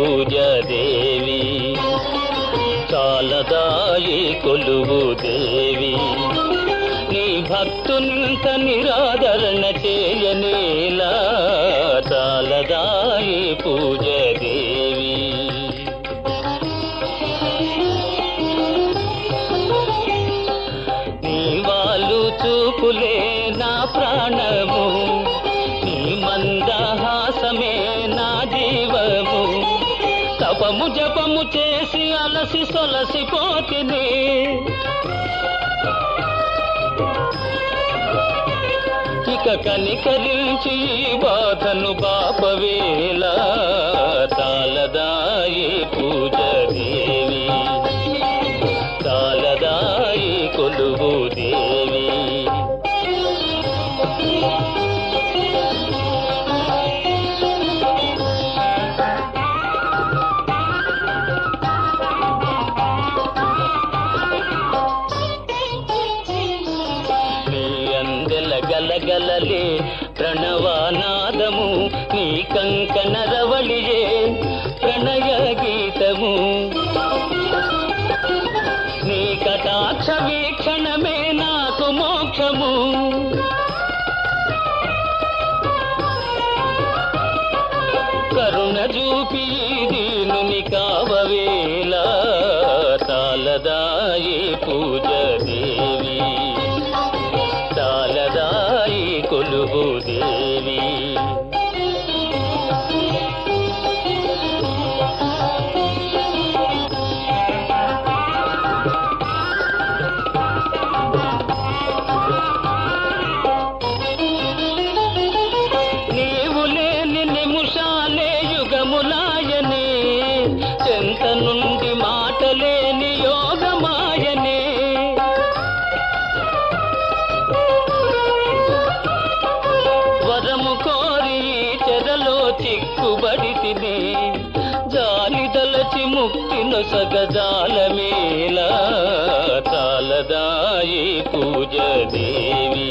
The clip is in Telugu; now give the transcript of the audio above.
పూజ దేవి చాలదాయి కొలువు దేవి. నీ భక్తునింత నిరాదరణ చేయనేలా చాలదాయి పూజ దేవి నీ వాళ్ళు చూపులే నా ప్రాణ జపము జపము చేసి అలసి సొలసిపోతుంది ఇక కనికరించి ఈ బాధను బాపవేళ తాలదాయి పూజ దేవి తాలదాయి కొలువు దేవి. అందెల గలగలలే ప్రణవానాదము నీ కంకణ రవళియే ప్రణయ గీతము. నీ కటాక్ష వీక్షణమే నాకు మోక్షము. కరుణ చూపి దీనుని కావవేళ తాళదాయి పూజ దేవి. దేవి నీవు లేని నిముషాలే యుగములా పడితిని. జాలి దలచి ముక్తిన సగజాల మేళ చాలదాయి పూజ దేవి.